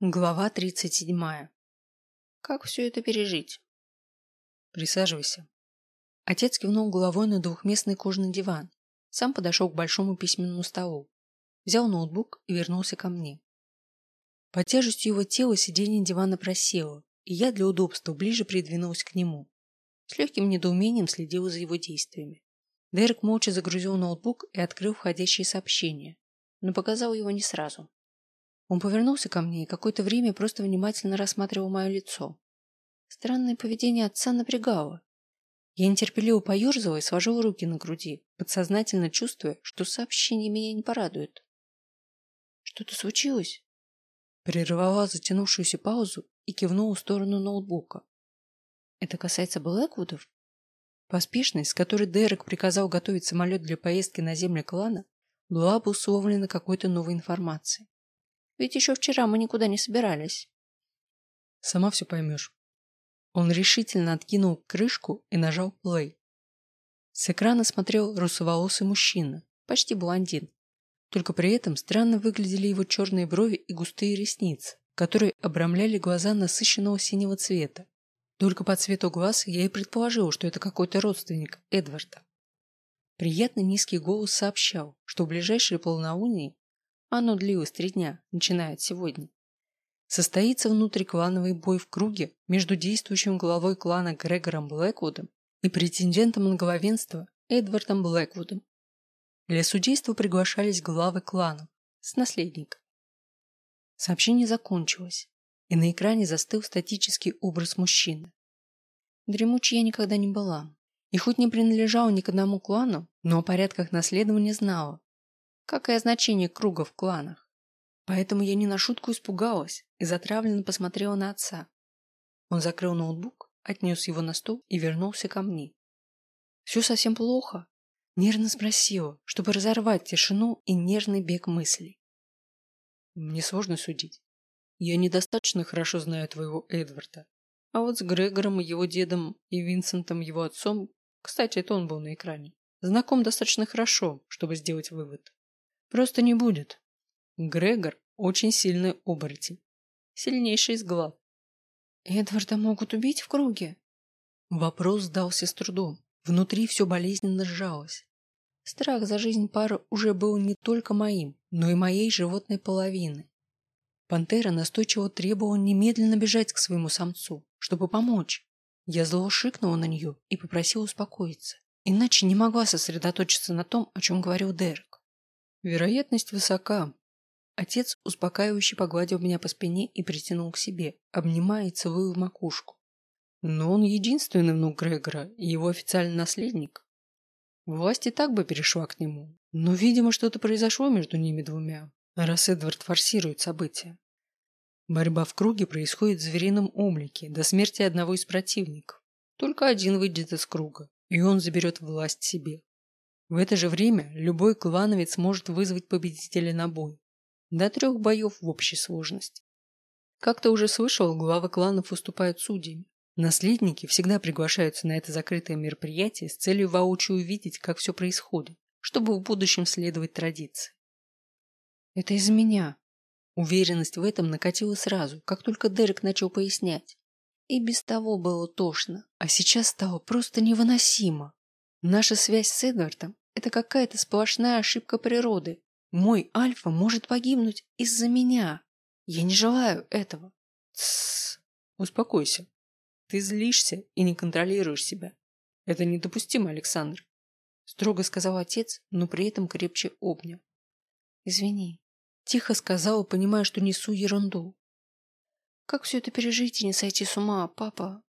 Глава тридцать седьмая. Как все это пережить? Присаживайся. Отец кивнул головой на двухместный кожаный диван. Сам подошел к большому письменному столу. Взял ноутбук и вернулся ко мне. По тяжестью его тела сиденье дивана просело, и я для удобства ближе придвинулась к нему. С легким недоумением следила за его действиями. Дерек молча загрузил ноутбук и открыл входящие сообщения, но показал его не сразу. Он повернулся ко мне и какое-то время просто внимательно рассматривал мое лицо. Странное поведение отца напрягало. Я нетерпеливо поерзала и сложила руки на груди, подсознательно чувствуя, что сообщение меня не порадует. «Что-то случилось?» Прервала затянувшуюся паузу и кивнула в сторону ноутбука. «Это касается Блэквудов?» Поспешность, с которой Дерек приказал готовить самолет для поездки на землю клана, была обусловлена какой-то новой информацией. Ведь еще вчера мы никуда не собирались. Сама все поймешь. Он решительно откинул крышку и нажал плей. С экрана смотрел русоволосый мужчина, почти блондин. Только при этом странно выглядели его черные брови и густые ресницы, которые обрамляли глаза насыщенного синего цвета. Только по цвету глаз я и предположил, что это какой-то родственник Эдварда. Приятный низкий голос сообщал, что в ближайшие полнолуние оно длилось три дня, начиная от сегодня. Состоится внутриклановый бой в круге между действующим главой клана Грегором Блэквудом и претендентом на главенство Эдвардом Блэквудом. Для судейства приглашались главы кланов с наследником. Сообщение закончилось, и на экране застыл статический образ мужчины. Дремучей я никогда не была, и хоть не принадлежала ни к одному клану, но о порядках наследования знала как и о значении круга в кланах. Поэтому я не на шутку испугалась и затравленно посмотрела на отца. Он закрыл ноутбук, отнес его на стол и вернулся ко мне. «Все совсем плохо?» Нервно спросила, чтобы разорвать тишину и нервный бег мыслей. «Мне сложно судить. Я недостаточно хорошо знаю твоего Эдварда. А вот с Грегором, его дедом и Винсентом, его отцом, кстати, это он был на экране, знаком достаточно хорошо, чтобы сделать вывод. Просто не будет. Грегор очень сильный оборотень. Сильнейший из глав. Эдварда могут убить в круге? Вопрос сдался с трудом. Внутри все болезненно сжалось. Страх за жизнь пары уже был не только моим, но и моей животной половины. Пантера настойчиво требовала немедленно бежать к своему самцу, чтобы помочь. Я зло шикнула на нее и попросила успокоиться. Иначе не могла сосредоточиться на том, о чем говорил Дерек. Вероятность высока. Отец успокаивающе погладил меня по спине и притянул к себе, обнимая и целуя в макушку. Но он единственный внук Грегора и его официальный наследник. Власть и так бы перешла к нему, но, видимо, что-то произошло между ними двумя, раз Эдвард форсирует события. Борьба в круге происходит в зверином облике до смерти одного из противников. Только один выйдет из круга, и он заберет власть себе. В это же время любой клановец может вызвать победителя на бой. До трех боев в общей сложности. Как-то уже слышал, главы кланов выступают судьями. Наследники всегда приглашаются на это закрытое мероприятие с целью воочию увидеть, как все происходит, чтобы в будущем следовать традиции. Это из-за меня. Уверенность в этом накатила сразу, как только Дерек начал пояснять. И без того было тошно, а сейчас стало просто невыносимо. Наша связь с Эдвардом – это какая-то сплошная ошибка природы. Мой Альфа может погибнуть из-за меня. Я не желаю этого. Тссс, успокойся. Ты злишься и не контролируешь себя. Это недопустимо, Александр. Строго сказал отец, но при этом крепче обнял. Извини. Тихо сказала, понимая, что несу ерунду. Как все это пережить и не сойти с ума, папа?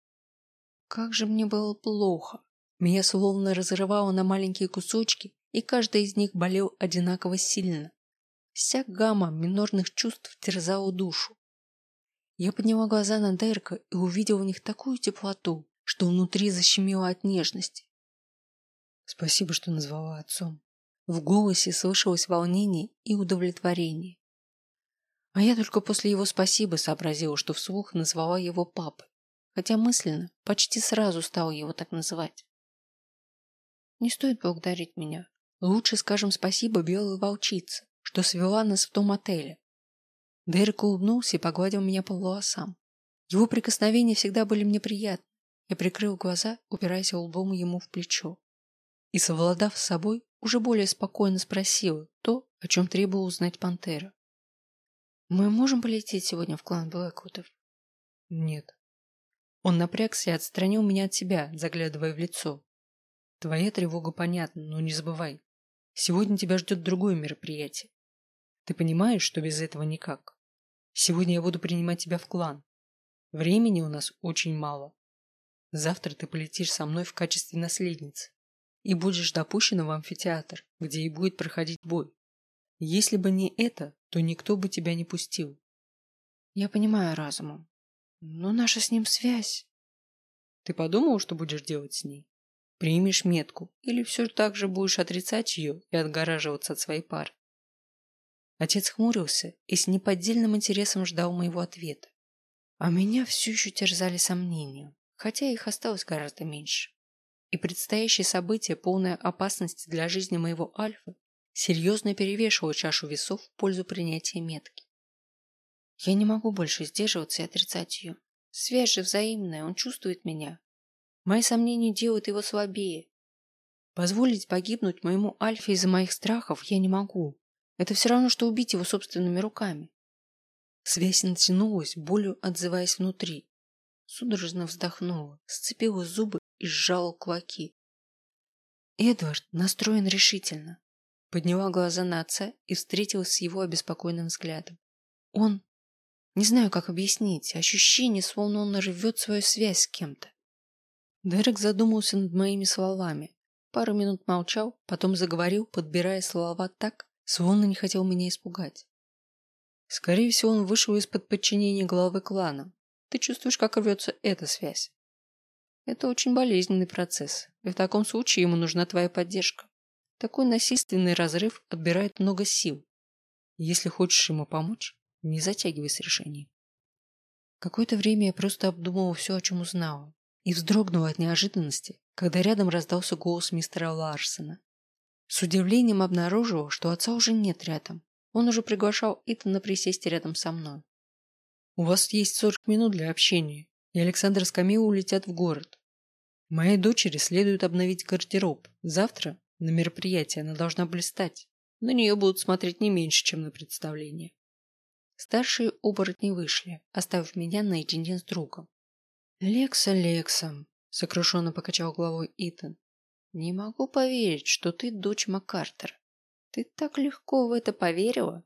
Как же мне было плохо. Меня словно разрывало на маленькие кусочки, и каждый из них болел одинаково сильно. Вся гамма минорных чувств терзала душу. Я подняла глаза на Дерка и увидела в них такую теплоту, что внутри защемило от нежности. Спасибо, что назвала отцом. В голосе слышалось волнение и удовлетворение. А я только после его спасибо сообразила, что вслух назвала его папой, хотя мысленно почти сразу стала его так называть. Не стоит благодарить меня. Лучше скажем спасибо белой волчице, что свела нас в том отеле. Дерек улыбнулся и погладил меня по волосам. Его прикосновения всегда были мне приятны. Я прикрыл глаза, упираясь лбом ему в плечо. И, совладав с собой, уже более спокойно спросила то, о чем требовал узнать Пантера. «Мы можем полететь сегодня в клан Блэквудов?» «Нет». Он напрягся и отстранил меня от себя, заглядывая в лицо. «Твоя тревога понятна, но не забывай. Сегодня тебя ждет другое мероприятие. Ты понимаешь, что без этого никак? Сегодня я буду принимать тебя в клан. Времени у нас очень мало. Завтра ты полетишь со мной в качестве наследницы и будешь допущена в амфитеатр, где и будет проходить бой. Если бы не это, то никто бы тебя не пустил. Я понимаю разумом, но наша с ним связь... Ты подумал, что будешь делать с ней? Примешь метку или все так же будешь отрицать ее и отгораживаться от своей пары? Отец хмурился и с неподдельным интересом ждал моего ответа. А меня все еще терзали сомнения, хотя их осталось гораздо меньше. И предстоящее событие, полное опасности для жизни моего Альфа, серьезно перевешивало чашу весов в пользу принятия метки. Я не могу больше сдерживаться и отрицать ее. Связь взаимная, он чувствует меня. Мои сомнения делают его слабее. Позволить погибнуть моему Альфе из-за моих страхов я не могу. Это все равно, что убить его собственными руками. Связь натянулась, болью отзываясь внутри. Судорожно вздохнула, сцепила зубы и сжала кулаки. Эдвард настроен решительно. Подняла глаза на отца и встретилась с его обеспокоенным взглядом. Он... Не знаю, как объяснить. Ощущение, словно он рвет свою связь с кем-то. Дерек задумался над моими словами. Пару минут молчал, потом заговорил, подбирая слова так, словно не хотел меня испугать. Скорее всего, он вышел из-под подчинения главы клана. Ты чувствуешь, как рвется эта связь. Это очень болезненный процесс, и в таком случае ему нужна твоя поддержка. Такой насильственный разрыв отбирает много сил. Если хочешь ему помочь, не затягивай с решением. Какое-то время я просто обдумывала все, о чем узнала, и вздрогнула от неожиданности, когда рядом раздался голос мистера Ларсона. С удивлением обнаружила, что отца уже нет рядом. Он уже приглашал Итана присесть рядом со мной. «У вас есть сорок минут для общения, и Александр с Камилой улетят в город. Моей дочери следует обновить гардероб. Завтра на мероприятии она должна блистать. На нее будут смотреть не меньше, чем на представление». Старшие оборотни вышли, оставив меня наедине с другом. «Лекса, Лекса», — сокрушенно покачал головой Итан. Не могу поверить, что ты дочь Маккартера. Ты так легко в это поверила.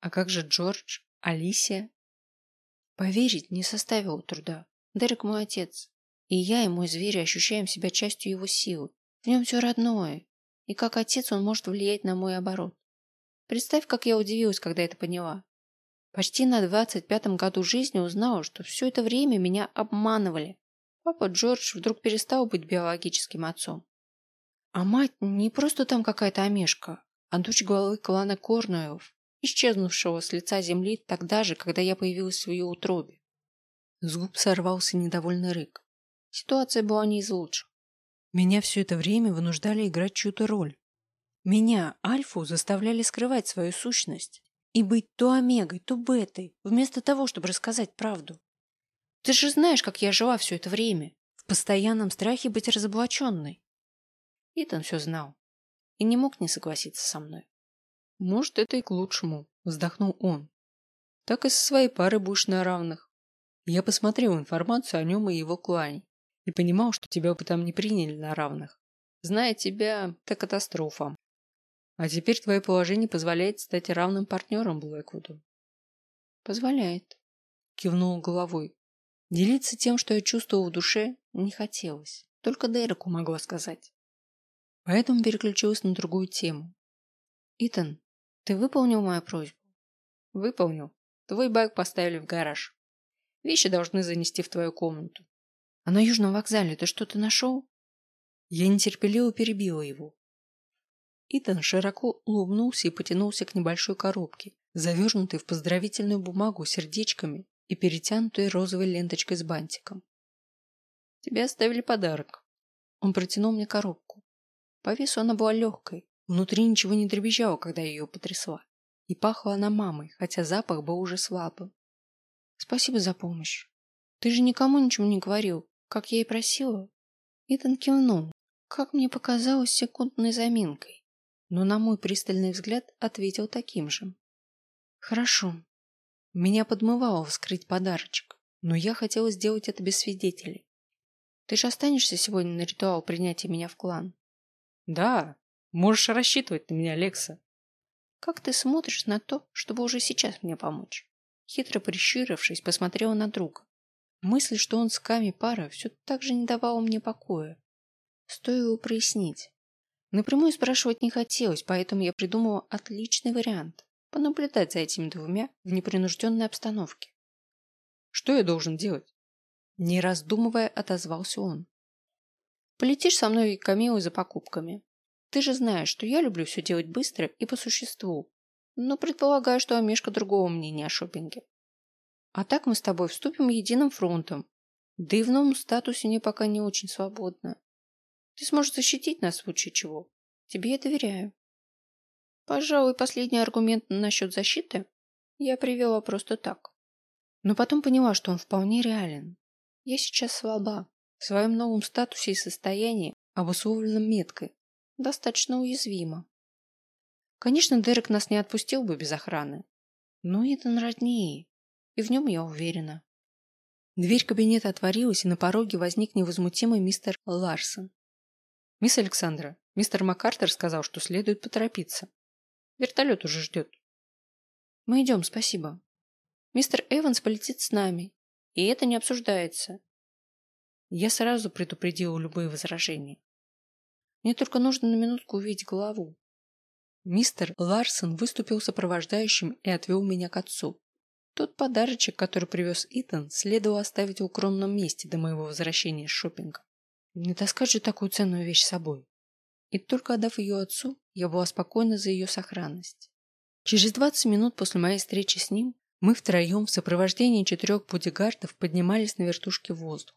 А как же Джордж, Алисия? Поверить не составило труда. Дерек мой отец. И я и мой зверь ощущаем себя частью его силы. В нем все родное. И как отец он может влиять на мой оборот. Представь, как я удивилась, когда это поняла. Почти на двадцать пятом году жизни узнала, что все это время меня обманывали. Папа Джордж вдруг перестал быть биологическим отцом. А мать не просто там какая-то омешка, а дочь главы клана Корнуэлов, исчезнувшего с лица земли тогда же, когда я появилась в ее утробе. С губ сорвался недовольный рык. Ситуация была не из лучших. Меня все это время вынуждали играть чью-то роль. Меня, Альфу, заставляли скрывать свою сущность и быть то омегой, то бетой, вместо того, чтобы рассказать правду. Ты же знаешь, как я жила все это время, в постоянном страхе быть разоблаченной. Итан все знал и не мог не согласиться со мной. Может, это и к лучшему, вздохнул он. Так и со своей парой будешь на равных. Я посмотрел информацию о нем и его клане и понимал, что тебя бы там не приняли на равных. Зная тебя, это катастрофа. А теперь твое положение позволяет стать равным партнером Блэквуду. Позволяет. Кивнул головой. Делиться тем, что я чувствовал в душе, не хотелось. Только Дереку могла сказать. Поэтому переключилась на другую тему. «Итан, ты выполнил мою просьбу?» «Выполнил. Твой байк поставили в гараж. Вещи должны занести в твою комнату. А на Южном вокзале ты что-то нашел?» Я нетерпеливо перебила его. Итан широко улыбнулся и потянулся к небольшой коробке, завернутой в поздравительную бумагу сердечками и перетянутой розовой ленточкой с бантиком. «Тебе оставили подарок». Он протянул мне коробку. По весу она была легкой, внутри ничего не дребезжало, когда я ее потрясла. И пахла она мамой, хотя запах был уже слабым. Спасибо за помощь. Ты же никому ничего не говорил, как я и просила. Итан кивнул, как мне показалось, секундной заминкой, но на мой пристальный взгляд ответил таким же. Хорошо. Меня подмывало вскрыть подарочек, но я хотела сделать это без свидетелей. Ты же останешься сегодня на ритуал принятия меня в клан? Да, можешь рассчитывать на меня, Лекса. Как ты смотришь на то, чтобы уже сейчас мне помочь? Хитро прищурившись, посмотрела на друга. Мысль, что он с Ками пара, все так же не давала мне покоя. Стоило прояснить. Напрямую спрашивать не хотелось, поэтому я придумала отличный вариант – понаблюдать за этими двумя в непринужденной обстановке. Что я должен делать? Не раздумывая, отозвался он. Полетишь со мной, Камилой, за покупками. Ты же знаешь, что я люблю все делать быстро и по существу. Но предполагаю, что Амешка другого мнения о шопинге. А так мы с тобой вступим единым фронтом. Да и в новом статусе мне пока не очень свободно. Ты сможешь защитить нас в случае чего. Тебе я доверяю. Пожалуй, последний аргумент насчет защиты я привела просто так. Но потом поняла, что он вполне реален. Я сейчас слаба. В своем новом статусе и состоянии, обусловленном меткой, достаточно уязвима. Конечно, Дерек нас не отпустил бы без охраны. Но это роднее, и в нем я уверена. Дверь кабинета отворилась, и на пороге возник невозмутимый мистер Ларсон. «Мисс Александра, мистер МакАртер сказал, что следует поторопиться. Вертолет уже ждет». «Мы идем, спасибо. Мистер Эванс полетит с нами, и это не обсуждается». Я сразу предупредила любые возражения. Мне только нужно на минутку увидеть голову. Мистер Ларсон выступил сопровождающим и отвел меня к отцу. Тот подарочек, который привез Итан, следовало оставить в укромном месте до моего возвращения с шопинга. Не таскать же такую ценную вещь с собой. И только отдав ее отцу, я была спокойна за ее сохранность. Через 20 минут после моей встречи с ним мы втроем в сопровождении четырех бодигардов поднимались на вертушке в воздух.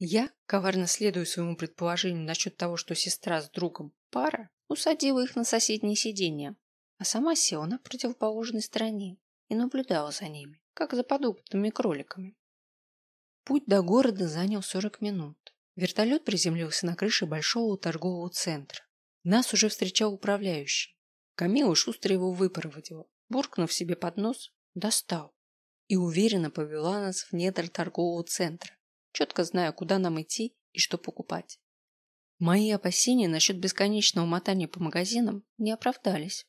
Я, коварно следуя своему предположению насчет того, что сестра с другом пара, усадила их на соседнее сиденье, а сама села на противоположной стороне и наблюдала за ними, как за подопытными кроликами. Путь до города занял 40 минут. Вертолет приземлился на крыше большого торгового центра. Нас уже встречал управляющий. Камила шустро его выпроводила, буркнув себе под нос, достал и уверенно повела нас в недр торгового центра, четко зная, куда нам идти и что покупать. Мои опасения насчет бесконечного мотания по магазинам не оправдались.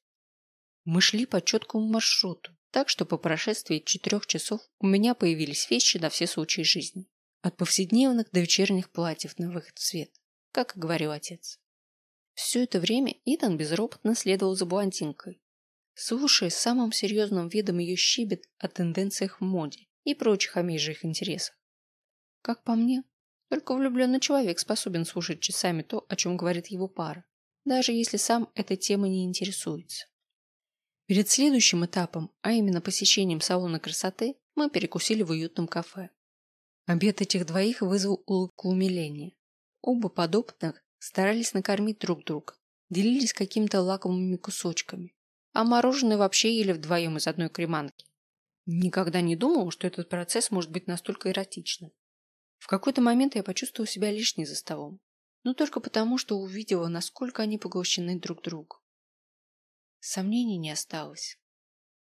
Мы шли по четкому маршруту, так что по прошествии четырех часов у меня появились вещи на все случаи жизни. От повседневных до вечерних платьев на выход в свет, как и говорил отец. Все это время Итан безропотно следовал за блондинкой, слушая с самым серьезным видом ее щебет о тенденциях в моде и прочих омежьих интересах. Как по мне, только влюбленный человек способен слушать часами то, о чем говорит его пара, даже если сам этой темой не интересуется. Перед следующим этапом, а именно посещением салона красоты, мы перекусили в уютном кафе. Обед этих двоих вызвал улыбку умиления. Оба подопытных старались накормить друг друга, делились какими-то лакомыми кусочками, а мороженое вообще ели вдвоем из одной креманки. Никогда не думал, что этот процесс может быть настолько эротичным. В какой-то момент я почувствовал себя лишней за столом, но только потому, что увидела, насколько они поглощены друг другом. Сомнений не осталось.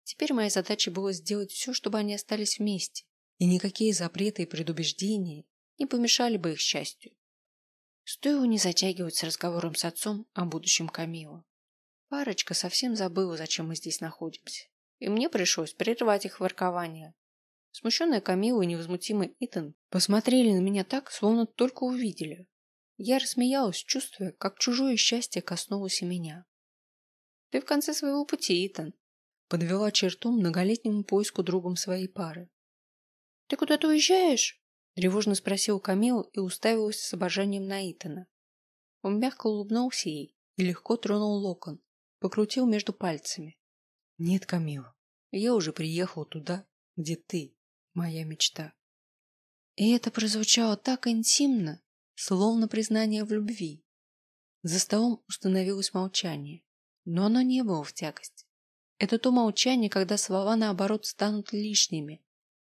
Теперь моя задача была сделать все, чтобы они остались вместе, и никакие запреты и предубеждения не помешали бы их счастью. Стоило не затягивать с разговором с отцом о будущем Камила. Парочка совсем забыла, зачем мы здесь находимся, и мне пришлось прервать их воркование. Смущенная Камила и невозмутимый Итан посмотрели на меня так, словно только увидели. Я рассмеялась, чувствуя, как чужое счастье коснулось и меня. Ты в конце своего пути, Итан. Подвела черту многолетнему поиску другом своей пары. Ты куда-то уезжаешь? Тревожно спросил Камил и уставился с обожанием на Итана. Он мягко улыбнулся ей и легко тронул локон, покрутил между пальцами. Нет, Камил, я уже приехал туда, где ты, моя мечта. И это прозвучало так интимно, словно признание в любви. За столом установилось молчание но оно не было в тягость. Это то молчание, когда слова наоборот станут лишними.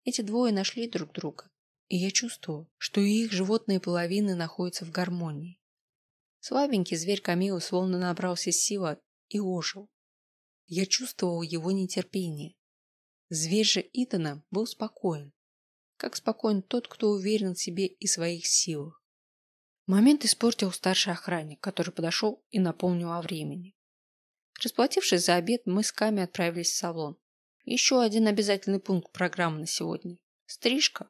Эти двое нашли друг друга, и я чувствовал, что и их животные половины находятся в гармонии. Слабенький зверь Камилы словно набрался силы и ожил. Я чувствовал его нетерпение. Зверь же Итана был спокоен. Как спокоен тот, кто уверен в себе и своих силах. Момент испортил старший охранник, который подошел и напомнил о времени. Расплатившись за обед, мы с Ками отправились в салон. Еще один обязательный пункт программы на сегодня. Стрижка.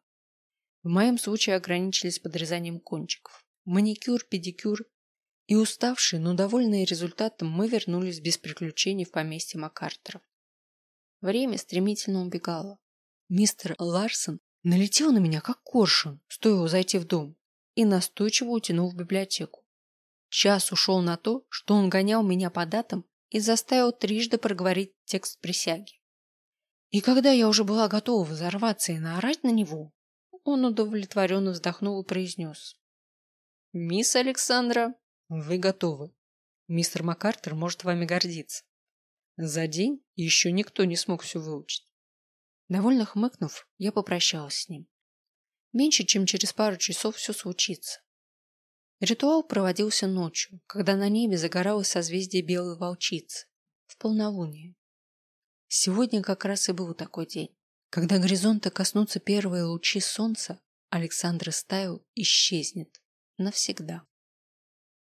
В моем случае ограничились подрезанием кончиков. Маникюр, педикюр. И уставшие, но довольные результатом, мы вернулись без приключений в поместье Макартеров. Время стремительно убегало. Мистер Ларсон налетел на меня, как коршун, стоило зайти в дом, и настойчиво утянул в библиотеку. Час ушел на то, что он гонял меня по датам и заставил трижды проговорить текст присяги. И когда я уже была готова взорваться и наорать на него, он удовлетворенно вздохнул и произнес. «Мисс Александра, вы готовы. Мистер МакАртер может вами гордиться. За день еще никто не смог все выучить». Довольно хмыкнув, я попрощалась с ним. Меньше чем через пару часов все случится. Ритуал проводился ночью, когда на небе загоралось созвездие белой волчицы, в полнолуние. Сегодня как раз и был такой день. Когда горизонта коснутся первые лучи солнца, Александр Стайл исчезнет навсегда.